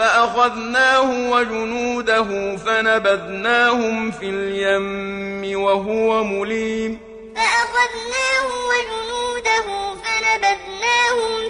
فأخذناه وجنوده فنبذناهم في اليم وهو مليم. فأخذناه وجنوده فنبذناهم